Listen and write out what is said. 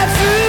my food.